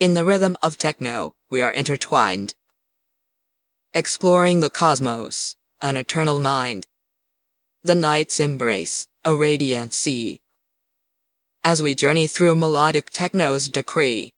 In the rhythm of techno, we are intertwined. Exploring the cosmos, an eternal mind. The night's embrace, a radiant sea. As we journey through melodic techno's decree,